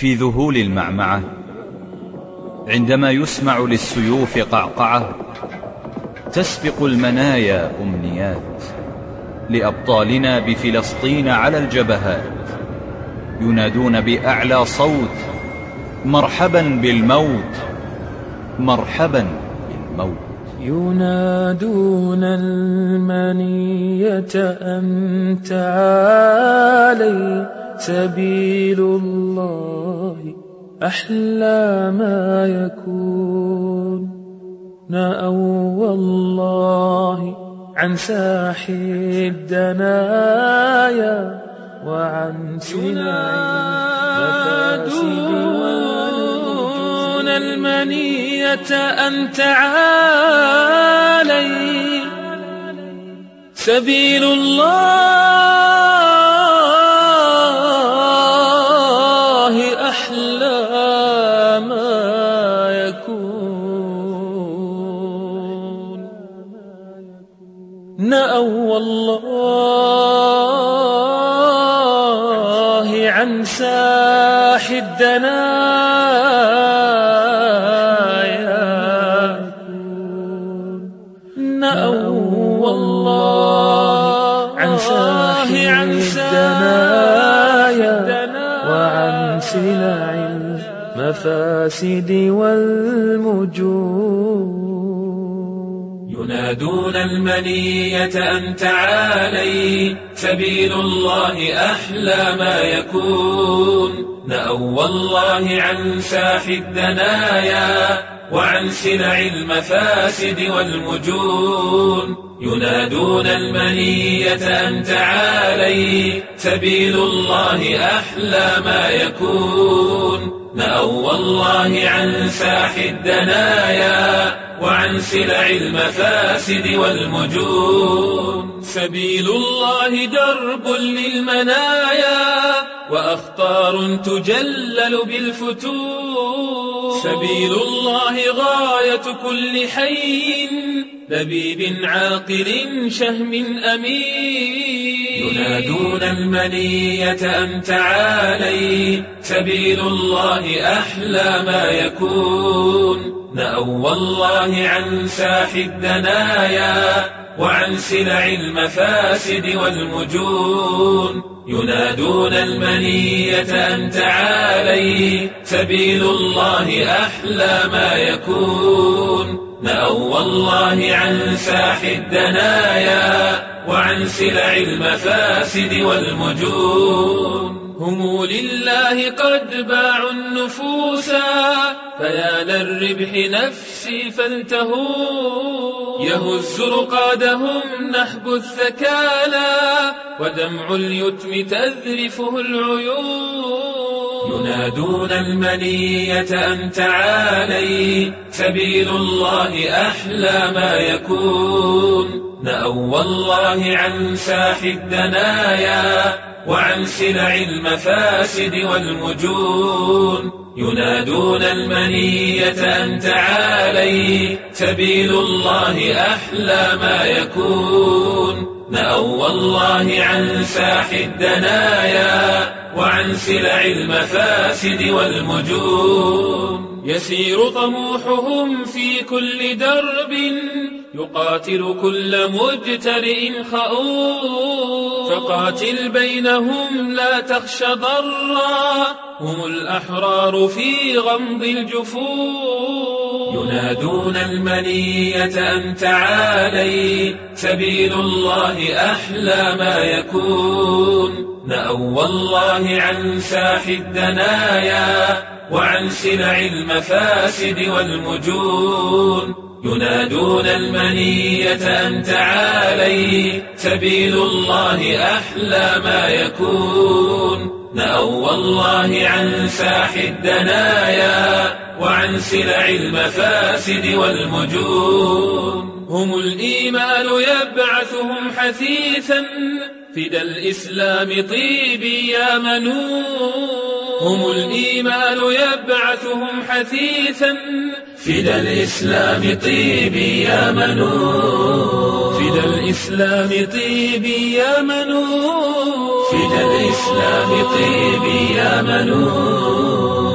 في ذهول المعمعة عندما يسمع للسيوف قعقعة تسبق المنايا أمنيات لأبطالنا بفلسطين على الجبهات ينادون بأعلى صوت مرحبا بالموت مرحبا بالموت. ينادون المنية أن تعالي سبيل الله أحلى ما يكون. نأوى الله عن ساحي الدنايا وعن ينادون المنية أن تعالي. سبيل الله نأوى الله عن ساح الدنايا. نأوى الله عن ساح الدنايا وعن سلع المفاسد والمجون ينادون المنية أن تعالي سبيل الله أحلى ما يكون. نأوى الله عن ساح الدنايا وعن سلع المفاسد والمجون. ينادون المنية أن تعالي سبيل الله أحلى ما يكون. نأوى الله عن ساح الدنايا وعن سلع المفاسد والمجون. سبيل الله درب للمنايا. وأخطار تجلل بالفتون. سبيل الله غاية كل حي. لبيب عاقل شهم أمين. ينادون المنية أن تعالي. سبيل الله أحلى ما يكون. نأوى الله عن ساح الدنايا. وعن سلع المفاسد والمجون. ينادون المنية أن تعالي سبيل الله أحلى ما يكون. نأوى الله عن ساح الدنايا وعن سلع المفاسد والمجون. هم لله قد باعوا النفوسا فيا للربح نفسي فالتهوا يهز رقادهم نحب الثكالى ودمع اليتم تذرفه العيون. ينادون المنية أن تعالي. سبيل الله أحلى ما يكون. نأوى الله عن ساح الدنايا وعن سلع المفاسد والمجون. ينادون المنية أن تعالي. سبيل الله أحلى ما يكون. نأوى الله عن ساح الدنايا وعن سلع المفاسد والمجون يسير طموحهم في كل درب يقاتل كل مجترئ خؤون فقاتل بينهم لا تخش ضرا هم الأحرار في غمض الجفون. ينادون المنية أن تعالي سبيل الله أحلى ما يكون. نأوى الله عن ساح الدنايا وعن سلع المفاسد والمجون. ينادون المنية أن تعالي سبيل الله أحلى ما يكون. نأوى الله عن ساح الدنايا وعن سلع المفاسد والمجون. هم الإيمان يبعثهم حثيثا. فدى الإسلام طيبي يا منون. هم الإيمان يبعثهم حثيثا. فدى الإسلام طيبي يا منون. فدى الإسلام طيبي يا منون. فدى الإسلام طيبي يا منون.